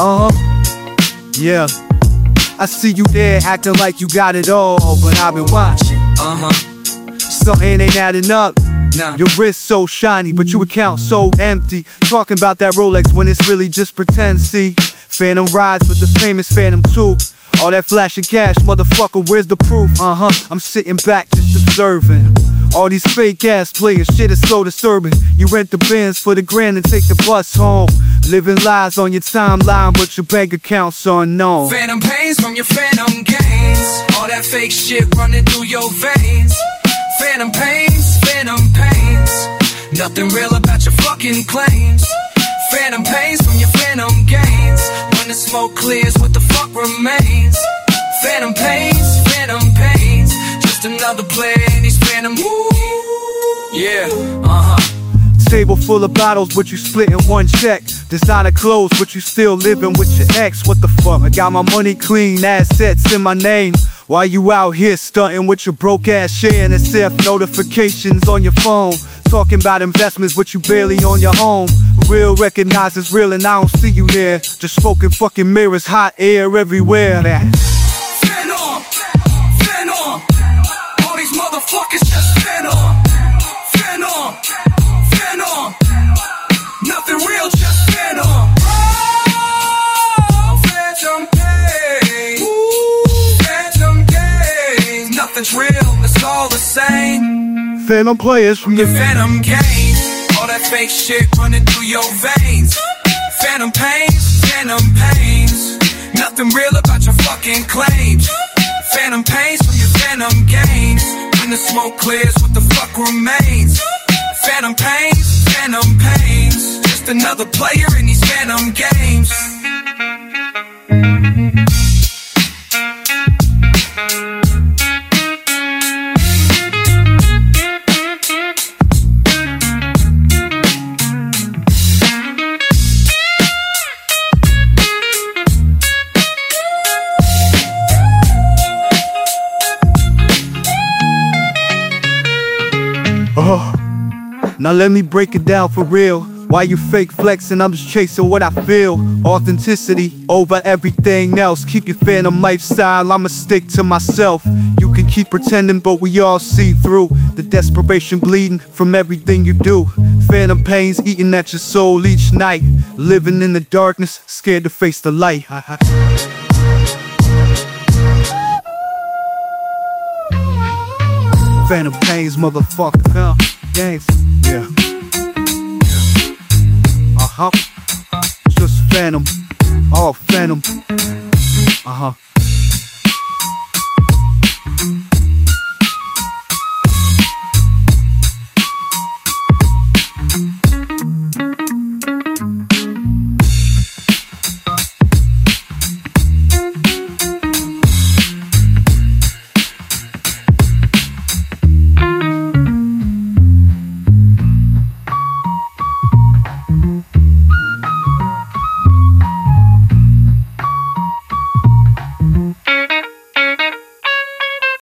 Uh huh. Yeah. I see you there acting like you got it all, but I've been watching. Uh huh. Something ain't adding up. Nah. Your wrist so shiny, but your account so empty. Talking about that Rolex when it's really just pretend. See, Phantom rides with the famous Phantom 2. All that flashing cash, motherfucker, where's the proof? Uh huh. I'm sitting back just observing. All these fake ass players, shit is so disturbing. You rent the Benz for the grand and take the bus home. Living lies on your timeline, but your bank account's unknown. Phantom pains from your phantom gains. All that fake shit running through your veins. Phantom pains, phantom pains. Nothing real about your fucking claims. Phantom pains from your phantom gains. When the smoke clears, what the fuck remains? Phantom pains, phantom pains. Just another player in these phantom. Yeah, uh huh. Table full of bottles, but you split in one check. Designer clothes, but you still living with your ex. What the fuck? I got my money clean, assets in my name. Why you out here stunting with your broke ass sharing SF notifications on your phone? Talking about investments, but you barely on your home. Real recognizes real, and I don't see you there. Just smoking fucking mirrors, hot air everywhere. That. Phantom, Phantom. All these motherfuckers just Phantom, Phantom, Nothing's real, it's all the same. Phantom players from Your the Phantom gains, all that fake shit running through your veins. Phantom pains, Phantom pains. Nothing real about your fucking claims. Phantom pains from your Phantom games. When the smoke clears, what the fuck remains? Phantom pains, Phantom pains. Just another player in these Phantom games. Oh. Now let me break it down for real. Why you fake flexing? I'm just chasing what I feel. Authenticity over everything else. Keep your phantom lifestyle. I'ma stick to myself. You can keep pretending, but we all see through the desperation bleeding from everything you do. Phantom pains eating at your soul each night. Living in the darkness, scared to face the light. Phantom pains, motherfucker. Gangs. Yeah. Uh huh. Just Phantom. All Phantom. Uh huh.